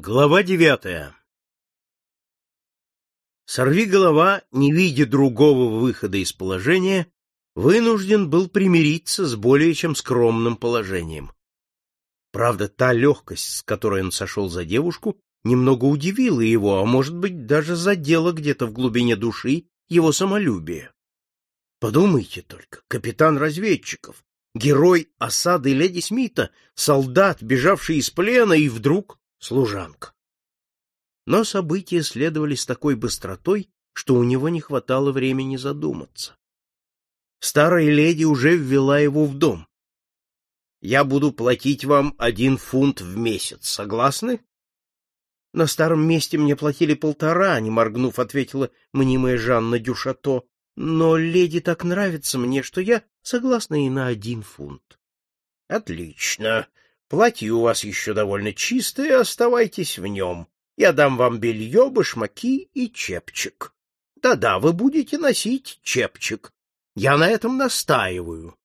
Глава девятая Сорви голова, не видя другого выхода из положения, вынужден был примириться с более чем скромным положением. Правда, та легкость, с которой он сошел за девушку, немного удивила его, а может быть, даже задела где-то в глубине души его самолюбие. Подумайте только, капитан разведчиков, герой осады леди Смита, солдат, бежавший из плена, и вдруг служанка. Но события следовали с такой быстротой, что у него не хватало времени задуматься. Старая леди уже ввела его в дом. «Я буду платить вам один фунт в месяц. Согласны?» «На старом месте мне платили полтора», — не моргнув, ответила мнимая Жанна Дюшато. «Но леди так нравится мне, что я согласна и на один фунт». «Отлично. Платье у вас еще довольно чистое, оставайтесь в нем. Я дам вам белье, башмаки и чепчик. Да-да, вы будете носить чепчик. Я на этом настаиваю.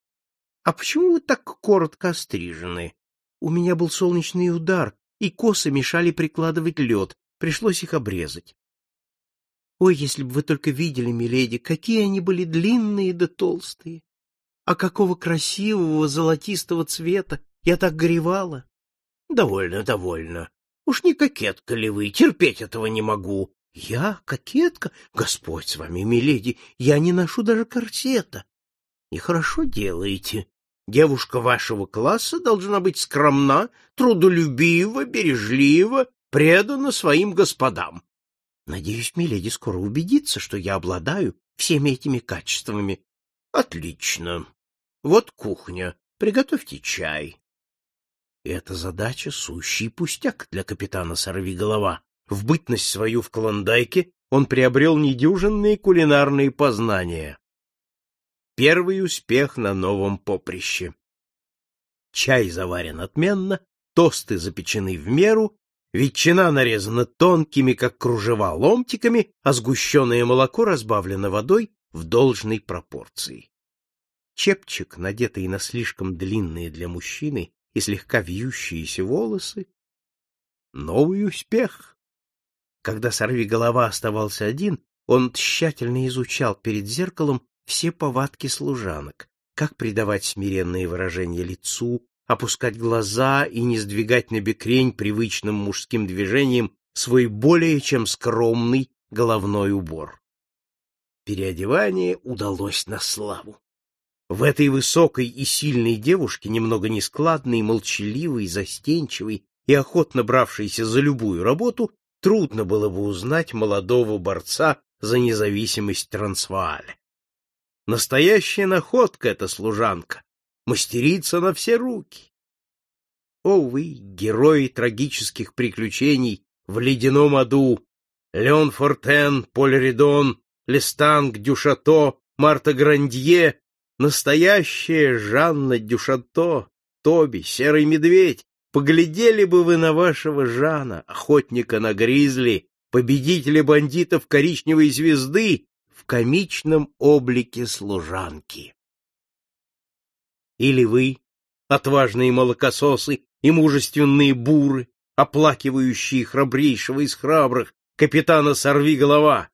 А почему вы так коротко острижены? У меня был солнечный удар, и косы мешали прикладывать лед. Пришлось их обрезать. Ой, если бы вы только видели, миледи, какие они были длинные да толстые. А какого красивого золотистого цвета! Я так горевала. Довольно, довольно. Уж не кокетка ли вы? Терпеть этого не могу. Я кокетка? Господь с вами, миледи, я не ношу даже корсета. И хорошо делаете. Девушка вашего класса должна быть скромна, трудолюбива, бережлива, предана своим господам. Надеюсь, миледи скоро убедится, что я обладаю всеми этими качествами. Отлично. Вот кухня. Приготовьте чай. Эта задача — сущий пустяк для капитана Сорвиголова. В бытность свою в Клондайке он приобрел недюжинные кулинарные познания. Первый успех на новом поприще. Чай заварен отменно, тосты запечены в меру, ветчина нарезана тонкими, как кружева, ломтиками, а сгущенное молоко разбавлено водой в должной пропорции. Чепчик, надетый на слишком длинные для мужчины и слегка вьющиеся волосы. Новый успех. Когда сорвиголова оставался один, он тщательно изучал перед зеркалом все повадки служанок, как придавать смиренные выражения лицу, опускать глаза и не сдвигать на бекрень привычным мужским движением свой более чем скромный головной убор. Переодевание удалось на славу. В этой высокой и сильной девушке, немного нескладной, молчаливой, застенчивой и охотно бравшейся за любую работу, трудно было бы узнать молодого борца за независимость Трансвааля. Настоящая находка эта служанка, мастерица на все руки. О вы, герои трагических приключений в ледяном аду, Леон Фортен, Поль Редон, Лестанг, Дюшато, Марта Грандье Настоящая Жанна Дюшато, Тоби, Серый Медведь, поглядели бы вы на вашего Жана, охотника на гризли, победителя бандитов коричневой звезды в комичном облике служанки. Или вы, отважные молокососы и мужественные буры, оплакивающие храбрейшего из храбрых, капитана Сорви голова.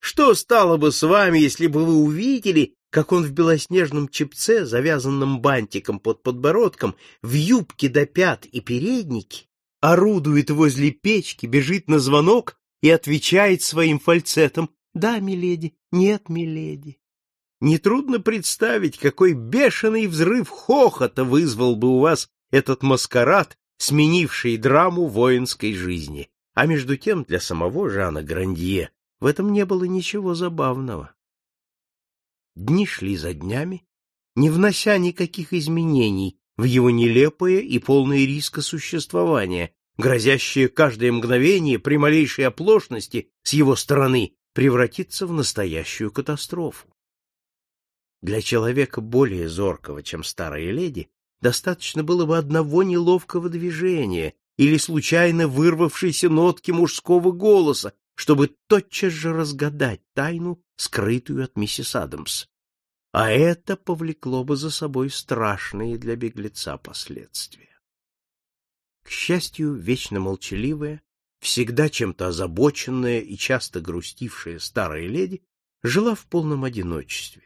Что стало бы с вами, если бы вы увидели, как он в белоснежном чепце, завязанном бантиком под подбородком, в юбке до пят и переднике, орудует возле печки, бежит на звонок и отвечает своим фальцетом «Да, миледи, нет, миледи». Нетрудно представить, какой бешеный взрыв хохота вызвал бы у вас этот маскарад, сменивший драму воинской жизни. А между тем для самого Жана Грандье в этом не было ничего забавного. Дни шли за днями, не внося никаких изменений в его нелепое и полное риска существование, грозящее каждое мгновение при малейшей оплошности с его стороны превратиться в настоящую катастрофу. Для человека более зоркого, чем старая леди, достаточно было бы одного неловкого движения или случайно вырвавшейся нотки мужского голоса, чтобы тотчас же разгадать тайну, скрытую от миссис Адамс. А это повлекло бы за собой страшные для беглеца последствия. К счастью, вечно молчаливая, всегда чем-то озабоченная и часто грустившая старая леди, жила в полном одиночестве.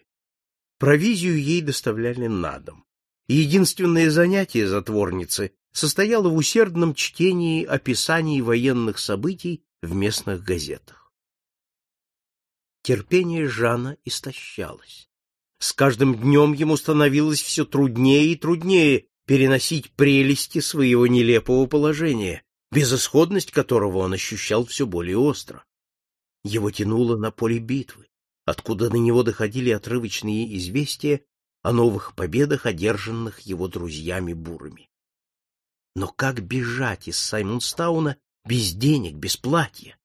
Провизию ей доставляли на дом. И единственное занятие затворницы состояло в усердном чтении описаний военных событий в местных газетах. Терпение Жана истощалось. С каждым днем ему становилось все труднее и труднее переносить прелести своего нелепого положения, безысходность которого он ощущал все более остро. Его тянуло на поле битвы, откуда до него доходили отрывочные известия о новых победах, одержанных его друзьями-бурами. Но как бежать из Саймонстауна без денег, без платья?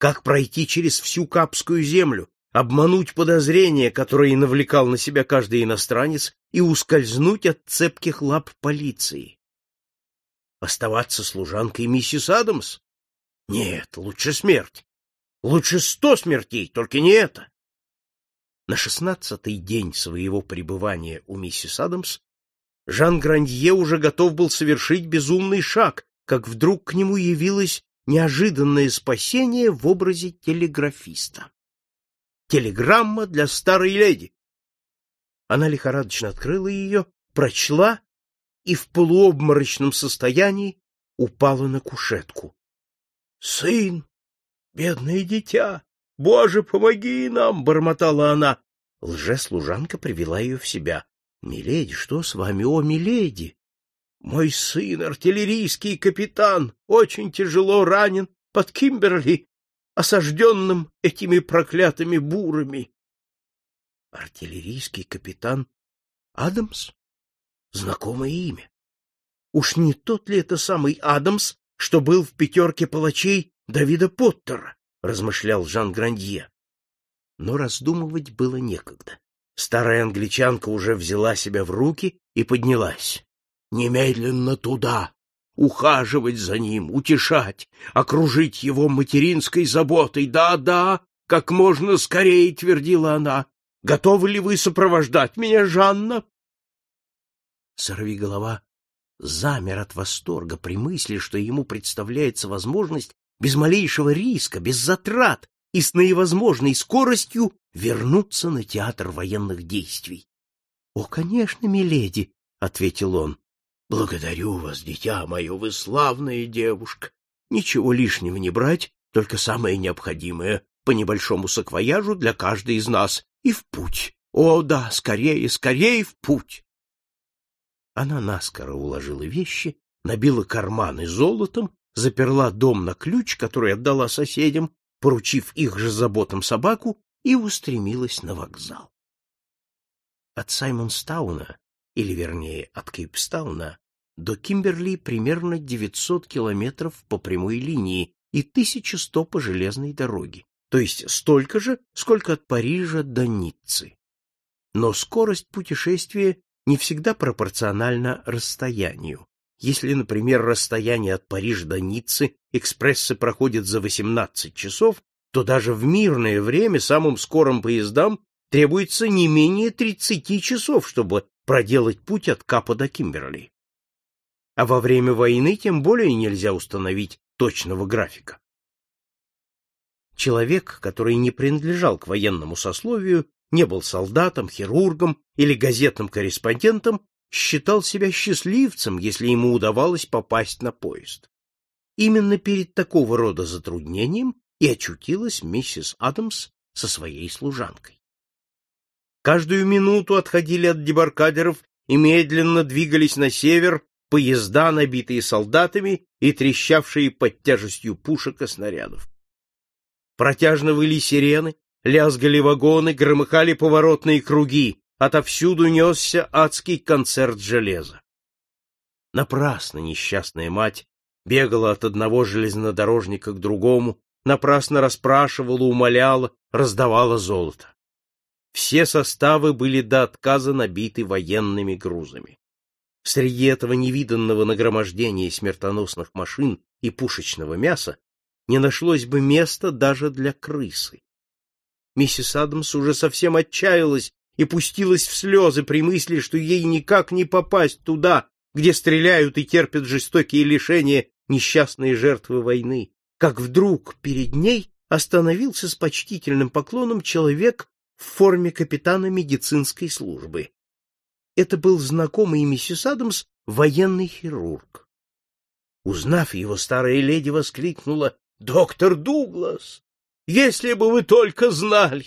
Как пройти через всю Капскую землю, обмануть подозрения, которые навлекал на себя каждый иностранец, и ускользнуть от цепких лап полиции? Оставаться служанкой миссис Адамс? Нет, лучше смерть. Лучше сто смертей, только не это. На шестнадцатый день своего пребывания у миссис Адамс Жан Грандье уже готов был совершить безумный шаг, как вдруг к нему явилось неожиданное спасение в образе телеграфиста. Телеграмма для старой леди. Она лихорадочно открыла ее, прочла и в полуобморочном состоянии упала на кушетку. — Сын! Бедное дитя! Боже, помоги нам! — бормотала она. Лже-служанка привела ее в себя. — Миледи, что с вами, о, миледи? — Мой сын, артиллерийский капитан, очень тяжело ранен под Кимберли, осажденным этими проклятыми бурами. — Артиллерийский капитан Адамс? Знакомое имя. Уж не тот ли это самый Адамс, что был в пятерке палачей Давида Поттера? — размышлял Жан Грандье. Но раздумывать было некогда. Старая англичанка уже взяла себя в руки и поднялась. Немедленно туда, ухаживать за ним, утешать, окружить его материнской заботой. Да-да, как можно скорее, твердила она. Готовы ли вы сопровождать меня, Жанна? Сорвиголова замер от восторга при мысли, что ему представляется возможность без малейшего риска, без затрат и с наивозможной скоростью вернуться на театр военных действий. — О, конечно, миледи, — ответил он. — Благодарю вас, дитя мое, вы славная девушка. Ничего лишнего не брать, только самое необходимое по небольшому саквояжу для каждой из нас и в путь. О, да, скорее, скорее в путь. Она наскоро уложила вещи, набила карманы золотом, заперла дом на ключ, который отдала соседям, поручив их же заботам собаку, и устремилась на вокзал. От Саймонстауна, или вернее от Кейпстауна, до Кимберли примерно 900 километров по прямой линии и 1100 по железной дороге, то есть столько же, сколько от Парижа до Ниццы. Но скорость путешествия не всегда пропорциональна расстоянию. Если, например, расстояние от Парижа до Ниццы экспрессы проходят за 18 часов, то даже в мирное время самым скорым поездам требуется не менее 30 часов, чтобы проделать путь от Капа до Кимберли. А во время войны тем более нельзя установить точного графика. Человек, который не принадлежал к военному сословию, не был солдатом, хирургом или газетным корреспондентом, считал себя счастливцем, если ему удавалось попасть на поезд. Именно перед такого рода затруднением и очутилась миссис Адамс со своей служанкой. Каждую минуту отходили от дебаркадеров и медленно двигались на север поезда, набитые солдатами и трещавшие под тяжестью пушек и снарядов. Протяжно выли сирены, лязгали вагоны, громыхали поворотные круги, отовсюду несся адский концерт железа. Напрасно несчастная мать бегала от одного железнодорожника к другому, напрасно расспрашивала, умоляла, раздавала золото. Все составы были до отказа набиты военными грузами. Среди этого невиданного нагромождения смертоносных машин и пушечного мяса не нашлось бы места даже для крысы. Миссис Адамс уже совсем отчаялась и пустилась в слезы при мысли, что ей никак не попасть туда, где стреляют и терпят жестокие лишения несчастные жертвы войны. как вдруг перед ней остановился с почтительным поклоном человек в форме капитана медицинской службы. Это был знакомый миссис Адамс военный хирург. Узнав его, старая леди воскликнула «Доктор Дуглас, если бы вы только знали!»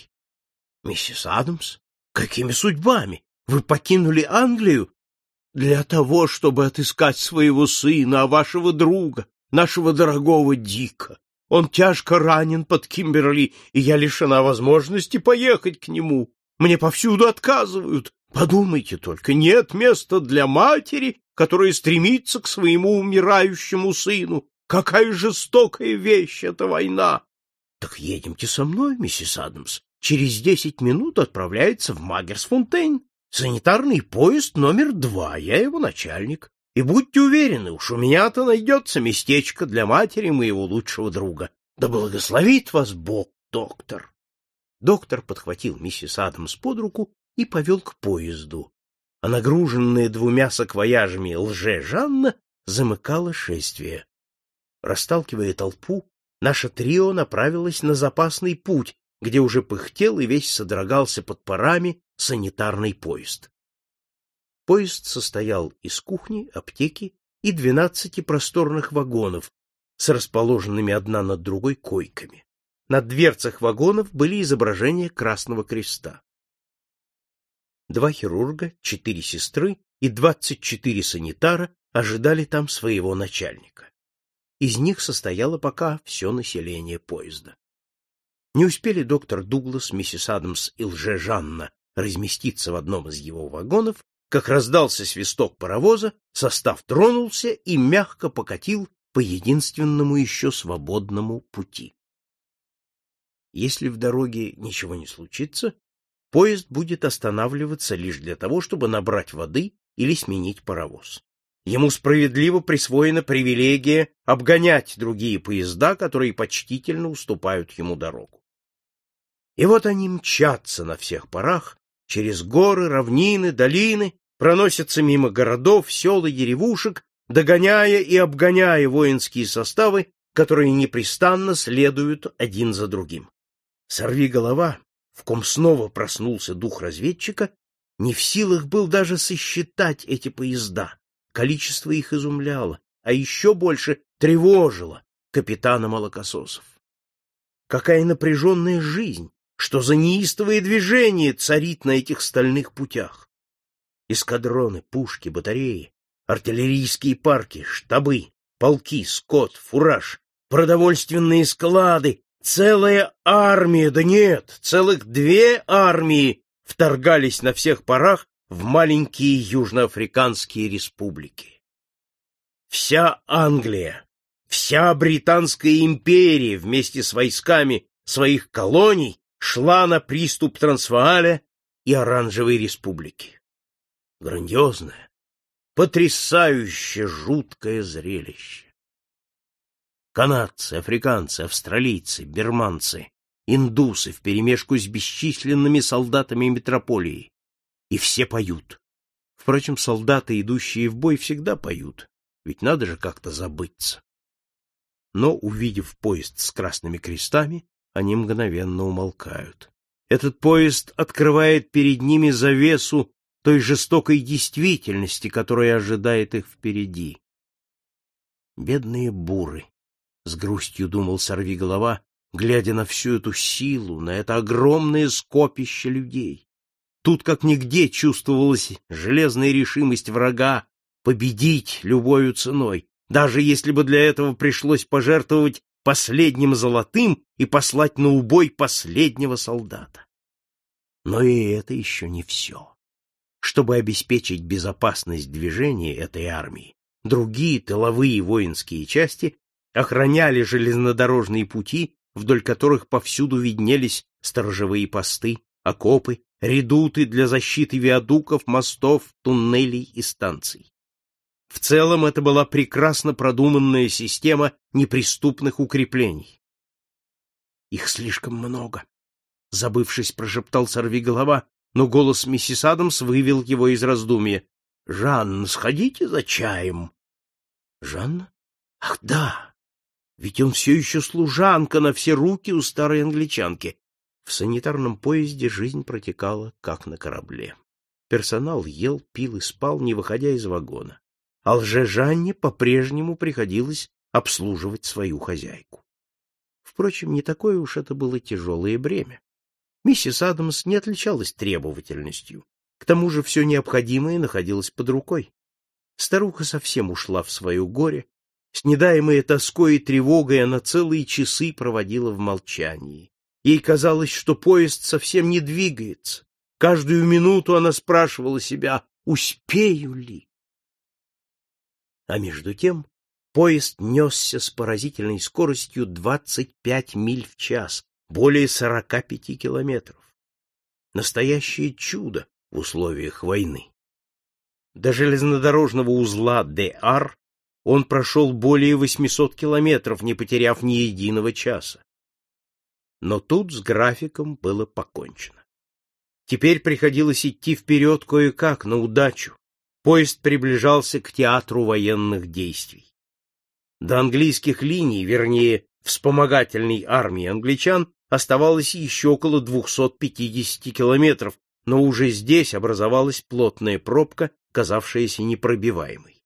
«Миссис Адамс, какими судьбами? Вы покинули Англию?» «Для того, чтобы отыскать своего сына, а вашего друга, нашего дорогого Дика. Он тяжко ранен под Кимберли, и я лишена возможности поехать к нему. Мне повсюду отказывают. Подумайте только, нет места для матери, которая стремится к своему умирающему сыну. Какая жестокая вещь эта война! Так едемте со мной, миссис Адамс. Через десять минут отправляется в Магерсфонтейн. Санитарный поезд номер два, я его начальник. И будьте уверены, уж у меня-то найдется местечко для матери моего лучшего друга. Да благословит вас Бог, доктор. Доктор подхватил миссис Адамс под руку и повел к поезду, а нагруженная двумя саквояжами лже-Жанна замыкала шествие. Расталкивая толпу, наше трио направилось на запасный путь, где уже пыхтел и весь содрогался под парами санитарный поезд. Поезд состоял из кухни, аптеки и двенадцати просторных вагонов с расположенными одна над другой койками. На дверцах вагонов были изображения Красного Креста. Два хирурга, четыре сестры и двадцать четыре санитара ожидали там своего начальника. Из них состояло пока все население поезда. Не успели доктор Дуглас, миссис Адамс и лже-Жанна разместиться в одном из его вагонов, как раздался свисток паровоза, состав тронулся и мягко покатил по единственному еще свободному пути. Если в дороге ничего не случится, поезд будет останавливаться лишь для того, чтобы набрать воды или сменить паровоз. Ему справедливо присвоена привилегия обгонять другие поезда, которые почтительно уступают ему дорогу. И вот они мчатся на всех парах через горы, равнины, долины, проносятся мимо городов, сел и деревушек, догоняя и обгоняя воинские составы, которые непрестанно следуют один за другим. Сорви голова, в ком снова проснулся дух разведчика, не в силах был даже сосчитать эти поезда. Количество их изумляло, а еще больше тревожило капитана молокососов. Какая напряженная жизнь, что за неистовое движение царит на этих стальных путях. Эскадроны, пушки, батареи, артиллерийские парки, штабы, полки, скот, фураж, продовольственные склады, целая армия, да нет, целых две армии вторгались на всех парах в маленькие южноафриканские республики. Вся Англия, вся Британская империя вместе с войсками своих колоний шла на приступ Трансвааля и Оранжевой республики. Грандиозное, потрясающе жуткое зрелище. Канадцы, африканцы, австралийцы, берманцы, индусы вперемешку с бесчисленными солдатами метрополии. И все поют. Впрочем, солдаты, идущие в бой, всегда поют, ведь надо же как-то забыться. Но, увидев поезд с красными крестами, они мгновенно умолкают. Этот поезд открывает перед ними завесу той жестокой действительности, которая ожидает их впереди. Бедные буры, — с грустью думал сорвиголова, глядя на всю эту силу, на это огромное скопище людей. Тут как нигде чувствовалась железная решимость врага победить любою ценой, даже если бы для этого пришлось пожертвовать последним золотым и послать на убой последнего солдата. Но и это еще не все. Чтобы обеспечить безопасность движения этой армии, другие тыловые воинские части охраняли железнодорожные пути, вдоль которых повсюду виднелись сторожевые посты, окопы, редуты для защиты виадуков, мостов, туннелей и станций. В целом это была прекрасно продуманная система неприступных укреплений. Их слишком много, забывшись, прошептал сорвиголова, но голос миссис Адамс вывел его из раздумья. Жанна, сходите за чаем. Жанна? Ах, да. Ведь он все еще служанка на все руки у старой англичанки. В санитарном поезде жизнь протекала, как на корабле. Персонал ел, пил и спал, не выходя из вагона. А лже-Жанне по-прежнему приходилось обслуживать свою хозяйку. Впрочем, не такое уж это было тяжелое бремя. Миссис Адамс не отличалась требовательностью. К тому же все необходимое находилось под рукой. Старуха совсем ушла в свое горе, снедаемая тоской и тревогой она целые часы проводила в молчании. Ей казалось, что поезд совсем не двигается. Каждую минуту она спрашивала себя, успею ли. А между тем поезд несся с поразительной скоростью 25 миль в час, более 45 километров. Настоящее чудо в условиях войны. До железнодорожного узла ДР он прошел более 800 километров, не потеряв ни единого часа. Но тут с графиком было покончено. Теперь приходилось идти вперед кое-как, на удачу. Поезд приближался к театру военных действий. До английских линий, вернее, вспомогательной армии англичан, оставалось еще около 250 километров, но уже здесь образовалась плотная пробка, казавшаяся непробиваемой.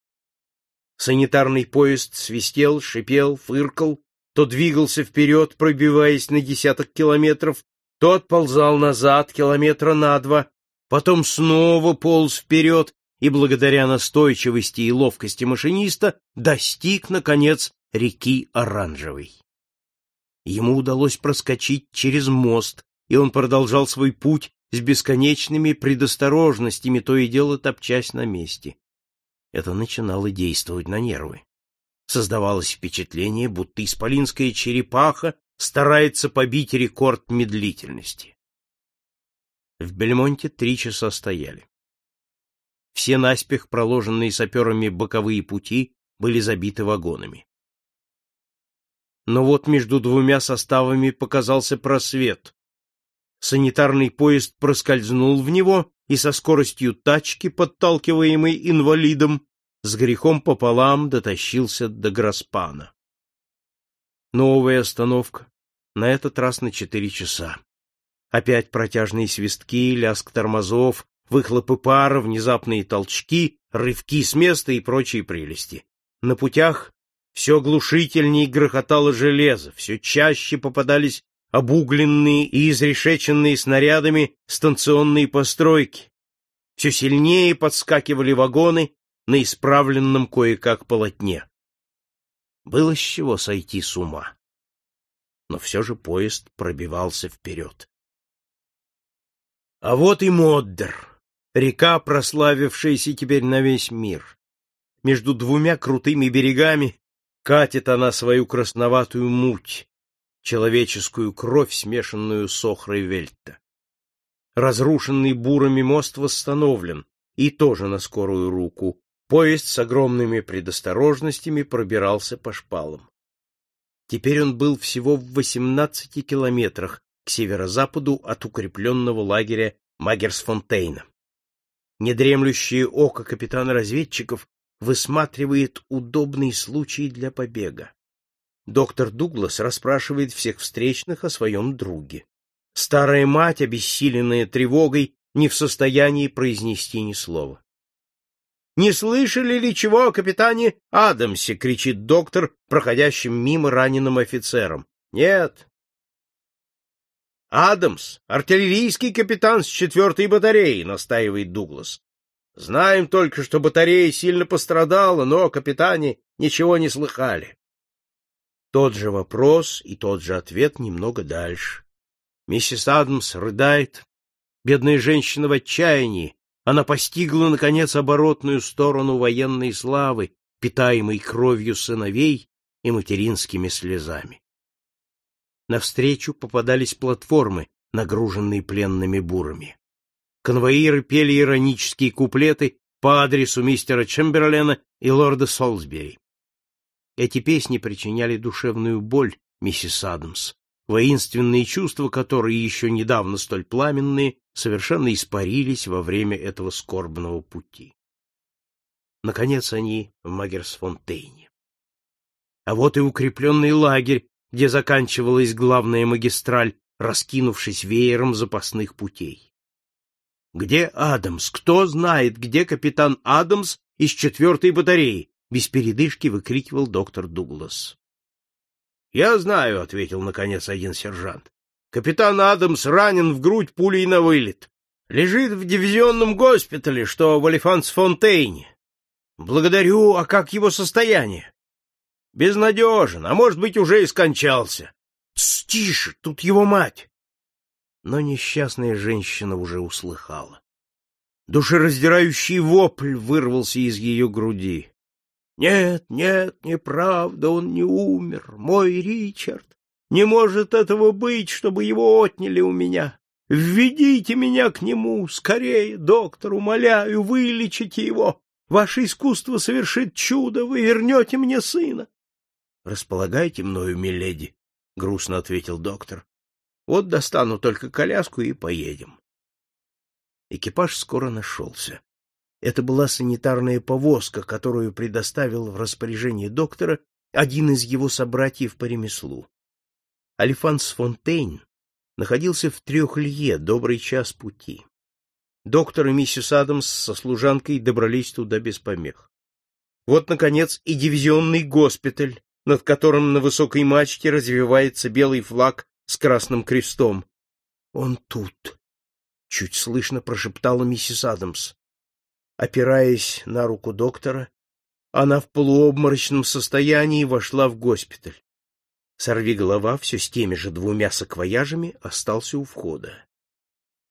Санитарный поезд свистел, шипел, фыркал, то двигался вперед, пробиваясь на десяток километров, то отползал назад километра на два, потом снова полз вперед и, благодаря настойчивости и ловкости машиниста, достиг, наконец, реки Оранжевой. Ему удалось проскочить через мост, и он продолжал свой путь с бесконечными предосторожностями, то и дело топчась на месте. Это начинало действовать на нервы. Создавалось впечатление, будто исполинская черепаха старается побить рекорд медлительности. В Бельмонте три часа стояли. Все наспех проложенные саперами боковые пути были забиты вагонами. Но вот между двумя составами показался просвет. Санитарный поезд проскользнул в него и со скоростью тачки, подталкиваемой инвалидом, с грехом пополам дотащился до Граспана. Новая остановка, на этот раз на четыре часа. Опять протяжные свистки, лязг тормозов, выхлопы пара, внезапные толчки, рывки с места и прочие прелести. На путях все глушительнее грохотало железо, все чаще попадались обугленные и изрешеченные снарядами станционные постройки. Все сильнее подскакивали вагоны на исправленном кое-как полотне. Было с чего сойти с ума. Но все же поезд пробивался вперед. А вот и Моддер, река, прославившаяся теперь на весь мир. Между двумя крутыми берегами катит она свою красноватую муть, человеческую кровь, смешанную с охрой вельта. Разрушенный бурами мост восстановлен, и тоже на скорую руку. Поезд с огромными предосторожностями пробирался по шпалам. Теперь он был всего в 18 километрах к северо-западу от укрепленного лагеря Магерсфонтейна. Недремлющее око капитана разведчиков высматривает удобный случай для побега. Доктор Дуглас расспрашивает всех встречных о своем друге. Старая мать, обессиленная тревогой, не в состоянии произнести ни слова. «Не слышали ли чего о капитане Адамсе?» — кричит доктор, проходящим мимо раненым офицером. «Нет». «Адамс, артиллерийский капитан с четвертой батареи», — настаивает Дуглас. «Знаем только, что батарея сильно пострадала, но о капитане ничего не слыхали». Тот же вопрос и тот же ответ немного дальше. Миссис Адамс рыдает. Бедная женщина в отчаянии. Она постигла, наконец, оборотную сторону военной славы, питаемой кровью сыновей и материнскими слезами. Навстречу попадались платформы, нагруженные пленными бурами. Конвоиры пели иронические куплеты по адресу мистера Чемберлена и лорда Солсбери. Эти песни причиняли душевную боль миссис Адамс, воинственные чувства, которые еще недавно столь пламенные, совершенно испарились во время этого скорбного пути. Наконец они в Магерсфонтейне. А вот и укрепленный лагерь, где заканчивалась главная магистраль, раскинувшись веером запасных путей. Где Адамс? Кто знает, где капитан Адамс из четвертой батареи? Без передышки выкрикивал доктор Дуглас. Я знаю, ответил наконец один сержант. Капитан Адамс ранен в грудь пулей на вылет. Лежит в дивизионном госпитале, что в Алифанс-Фонтейне. Благодарю, а как его состояние? Безнадежен, а может быть, уже и скончался. Тише, тут его мать. Но несчастная женщина уже услыхала. Душераздирающий вопль вырвался из ее груди. Нет, нет, неправда, он не умер, мой Ричард. Не может этого быть, чтобы его отняли у меня. Введите меня к нему, скорее, доктор, умоляю, вылечите его. Ваше искусство совершит чудо, вы вернете мне сына. — Располагайте мною, миледи, — грустно ответил доктор. — Вот достану только коляску и поедем. Экипаж скоро нашелся. Это была санитарная повозка, которую предоставил в распоряжение доктора один из его собратьев по ремеслу. Альфанс Фонтейн находился в трех лье, добрый час пути. Доктор и миссис Адамс со служанкой добрались туда без помех. Вот, наконец, и дивизионный госпиталь, над которым на высокой мачте развивается белый флаг с красным крестом. — Он тут! — чуть слышно прошептала миссис Адамс. Опираясь на руку доктора, она в полуобморочном состоянии вошла в госпиталь. Сорви голова все с теми же двумя саквояжами остался у входа.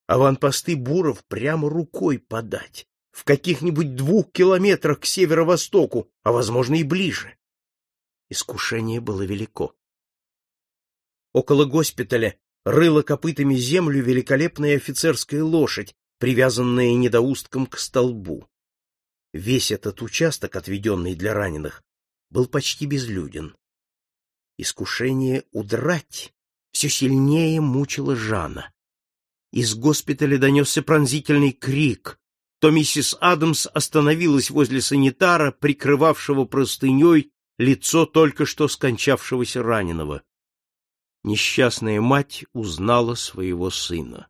Аванпосты Буров прямо рукой подать, в каких-нибудь двух километрах к северо-востоку, а, возможно, и ближе. Искушение было велико. Около госпиталя рыла копытами землю великолепная офицерская лошадь, привязанные недоустком к столбу. Весь этот участок, отведенный для раненых, был почти безлюден. Искушение удрать все сильнее мучило Жана. Из госпиталя донесся пронзительный крик. То миссис Адамс остановилась возле санитара, прикрывавшего простыней лицо только что скончавшегося раненого. Несчастная мать узнала своего сына.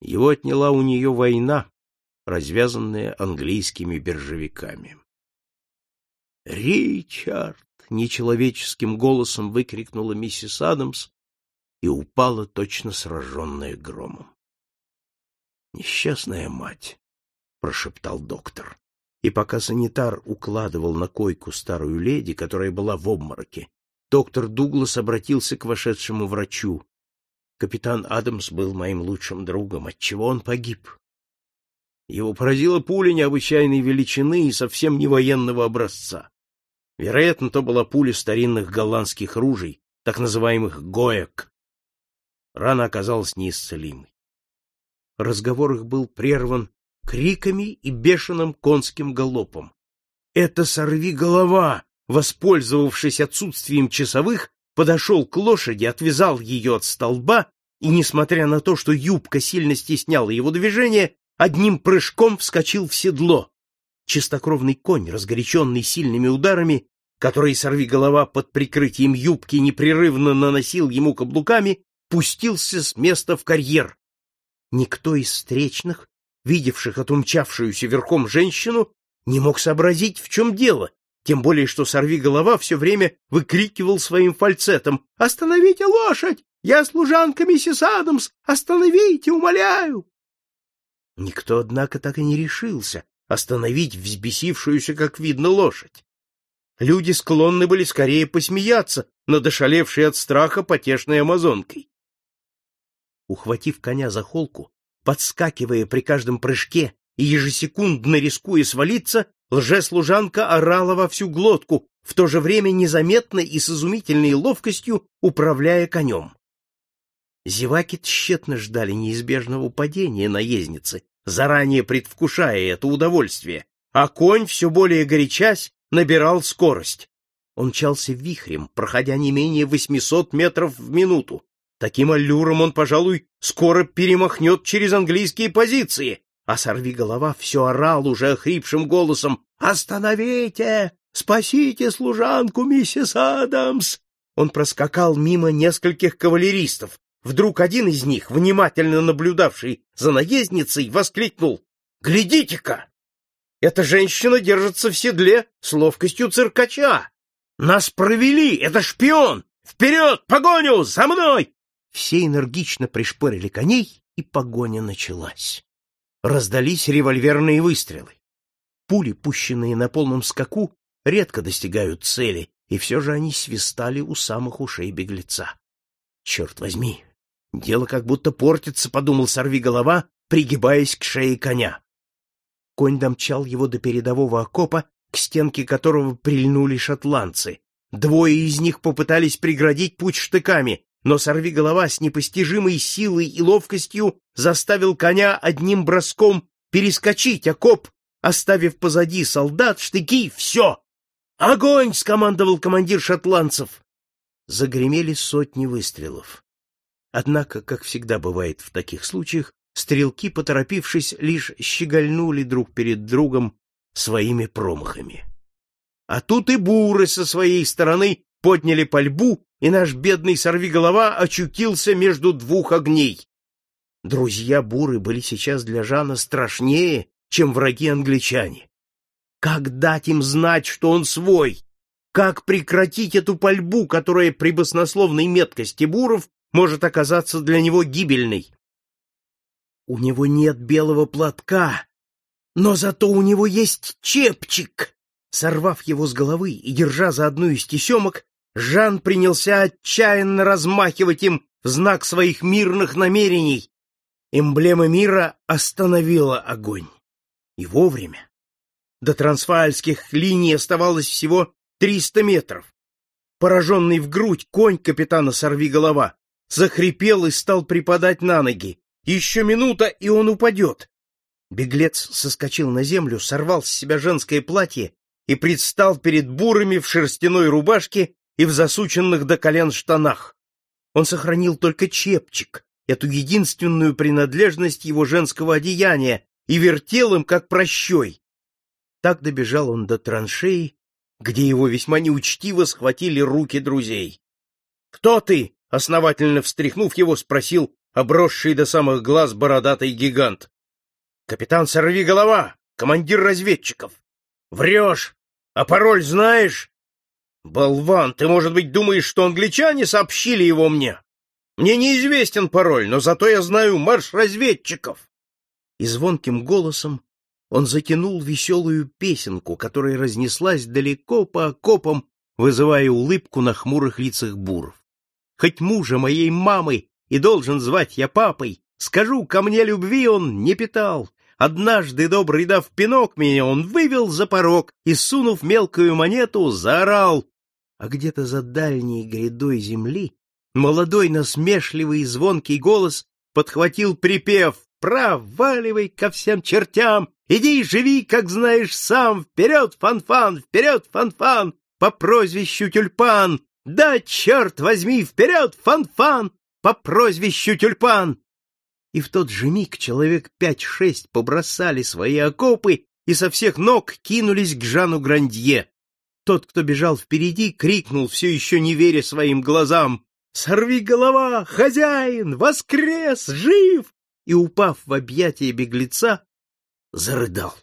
Его отняла у нее война, развязанная английскими биржевиками. «Ричард!» — нечеловеческим голосом выкрикнула миссис Адамс и упала, точно сраженная громом. «Несчастная мать!» — прошептал доктор. И пока санитар укладывал на койку старую леди, которая была в обмороке, доктор Дуглас обратился к вошедшему врачу. Капитан Адамс был моим лучшим другом. Отчего он погиб? Его поразила пуля необычайной величины и совсем не военного образца. Вероятно, то была пуля старинных голландских ружей, так называемых «гоек». Рана оказалась неисцелимой. Разговор их был прерван криками и бешеным конским галопом. Это сорви голова, воспользовавшись отсутствием часовых, подошел к лошади, отвязал ее от столба и, несмотря на то, что юбка сильно стесняла его движение, одним прыжком вскочил в седло. Чистокровный конь, разгоряченный сильными ударами, которые сорвиголова под прикрытием юбки непрерывно наносил ему каблуками, пустился с места в карьер. Никто из встречных, видевших отумчавшуюся верхом женщину, не мог сообразить, в чем дело, тем более, что сорвиголова все время выкрикивал своим фальцетом «Остановите лошадь! Я служанка миссис Адамс! Остановите, умоляю!» Никто, однако, так и не решился остановить взбесившуюся, как видно, лошадь. Люди склонны были скорее посмеяться над ошалевшей от страха потешной амазонкой. Ухватив коня за холку, подскакивая при каждом прыжке и ежесекундно рискуя свалиться, Лже-служанка орала во всю глотку, в то же время незаметно и с изумительной ловкостью управляя конем. Зеваки тщетно ждали неизбежного падения наездницы, заранее предвкушая это удовольствие, а конь, все более горячась, набирал скорость. Он чался вихрем, проходя не менее 800 метров в минуту. Таким аллюром он, пожалуй, скоро перемахнет через английские позиции, а сорви голова все орал уже охрипшим голосом «Остановите! Спасите служанку, миссис Адамс!» Он проскакал мимо нескольких кавалеристов. Вдруг один из них, внимательно наблюдавший за наездницей, воскликнул «Глядите-ка! Эта женщина держится в седле с ловкостью циркача! Нас провели! Это шпион! Вперед! Погоню! За мной!» Все энергично пришпорили коней, и погоня началась. Раздались револьверные выстрелы. Пули, пущенные на полном скаку, редко достигают цели, и все же они свистали у самых ушей беглеца. «Черт возьми! Дело как будто портится», — подумал сорвиголова, пригибаясь к шее коня. Конь домчал его до передового окопа, к стенке которого прильнули шотландцы. Двое из них попытались преградить путь штыками, но сорвиголова с непостижимой силой и ловкостью заставил коня одним броском перескочить окоп, оставив позади солдат, штыки, все. «Огонь!» — скомандовал командир шотландцев. Загремели сотни выстрелов. Однако, как всегда бывает в таких случаях, стрелки, поторопившись, лишь щегольнули друг перед другом своими промахами. А тут и буры со своей стороны подняли пальбу, и наш бедный сорвиголова очутился между двух огней. Друзья буры были сейчас для Жана страшнее, чем враги англичане. Как дать им знать, что он свой? Как прекратить эту пальбу, которая при баснословной меткости буров может оказаться для него гибельной? У него нет белого платка, но зато у него есть чепчик. Сорвав его с головы и держа за одну из тесемок, Жан принялся отчаянно размахивать им в знак своих мирных намерений. Эмблема мира остановила огонь. И вовремя. До трансваальских линий оставалось всего триста метров. Пораженный в грудь конь капитана Сорвиголова захрипел и стал припадать на ноги. Еще минута, и он упадет. Беглец соскочил на землю, сорвал с себя женское платье и предстал перед бурами в шерстяной рубашке и в засученных до колен штанах. Он сохранил только чепчик, эту единственную принадлежность его женского одеяния, и вертел им, как прощой. Так добежал он до траншеи, где его весьма неучтиво схватили руки друзей. — Кто ты? — основательно встряхнув его, спросил обросший до самых глаз бородатый гигант. — Капитан Сорви голова, командир разведчиков. — Врешь! А пароль знаешь? — Болван, ты, может быть, думаешь, что англичане сообщили его мне? Мне неизвестен пароль, но зато я знаю марш разведчиков. И звонким голосом он затянул веселую песенку, которая разнеслась далеко по окопам, вызывая улыбку на хмурых лицах буров. Хоть мужа моей мамы и должен звать я папой, скажу, ко мне любви он не питал. Однажды, добрый дав пинок, меня он вывел за порог и, сунув мелкую монету, заорал. А где-то за дальней грядой земли молодой насмешливый и звонкий голос подхватил припев «Проваливай ко всем чертям! Иди, живи, как знаешь сам! Вперед, фанфан! Вперед, фанфан! По прозвищу Тюльпан! Да, черт возьми, вперед, фанфан! По прозвищу Тюльпан!» И в тот же миг человек пять-шесть побросали свои окопы и со всех ног кинулись к Жану Грандье. Тот, кто бежал впереди, крикнул, все еще не веря своим глазам, «Сорви голова! Хозяин! Воскрес! Жив!» И, упав в объятия беглеца, зарыдал.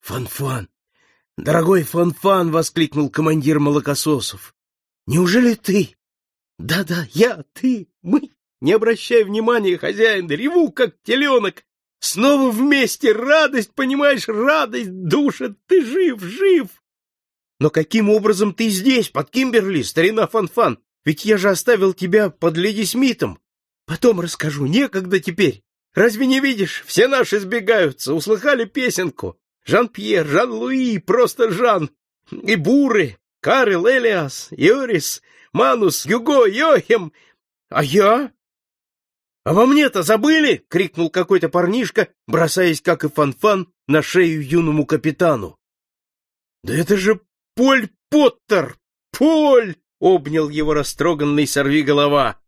«Фанфан! Дорогой Фанфан!» — воскликнул командир молокососов. «Неужели ты?» «Да-да, я, ты, мы!» «Не обращай внимания, хозяин, реву, как теленок! Снова вместе! Радость, понимаешь, радость душит! Ты жив, жив!» «Но каким образом ты здесь, под Кимберли, старина Фанфан? Ведь я же оставил тебя под Леди Смитом. Потом расскажу, некогда теперь. Разве не видишь, все наши сбегаются, услыхали песенку? Жан-Пьер, Жан-Луи, просто Жан. И Буры, Карл, Элиас, Йорис, Манус, Юго, Йохим. А я? А во мне-то забыли? крикнул какой-то парнишка, бросаясь, как и Фанфан, на шею юному капитану. Да это же Поль Поттер! Поль! обнял его растроганный сорвиголова.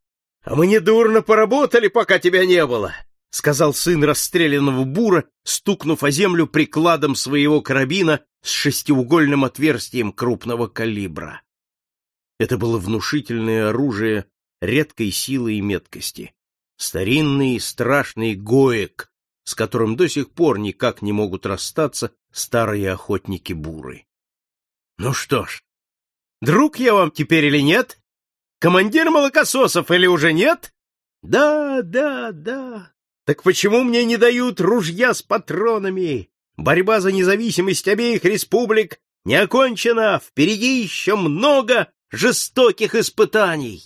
А мы недурно поработали, пока тебя не было. — сказал сын расстрелянного бура, стукнув о землю прикладом своего карабина с шестиугольным отверстием крупного калибра. Это было внушительное оружие редкой силы и меткости. Старинный страшный гоек, с которым до сих пор никак не могут расстаться старые охотники буры. Ну что ж, друг я вам теперь или нет? Командир молокососов или уже нет? Да, да, да. Так почему мне не дают ружья с патронами? Борьба за независимость обеих республик не окончена, впереди еще много жестоких испытаний.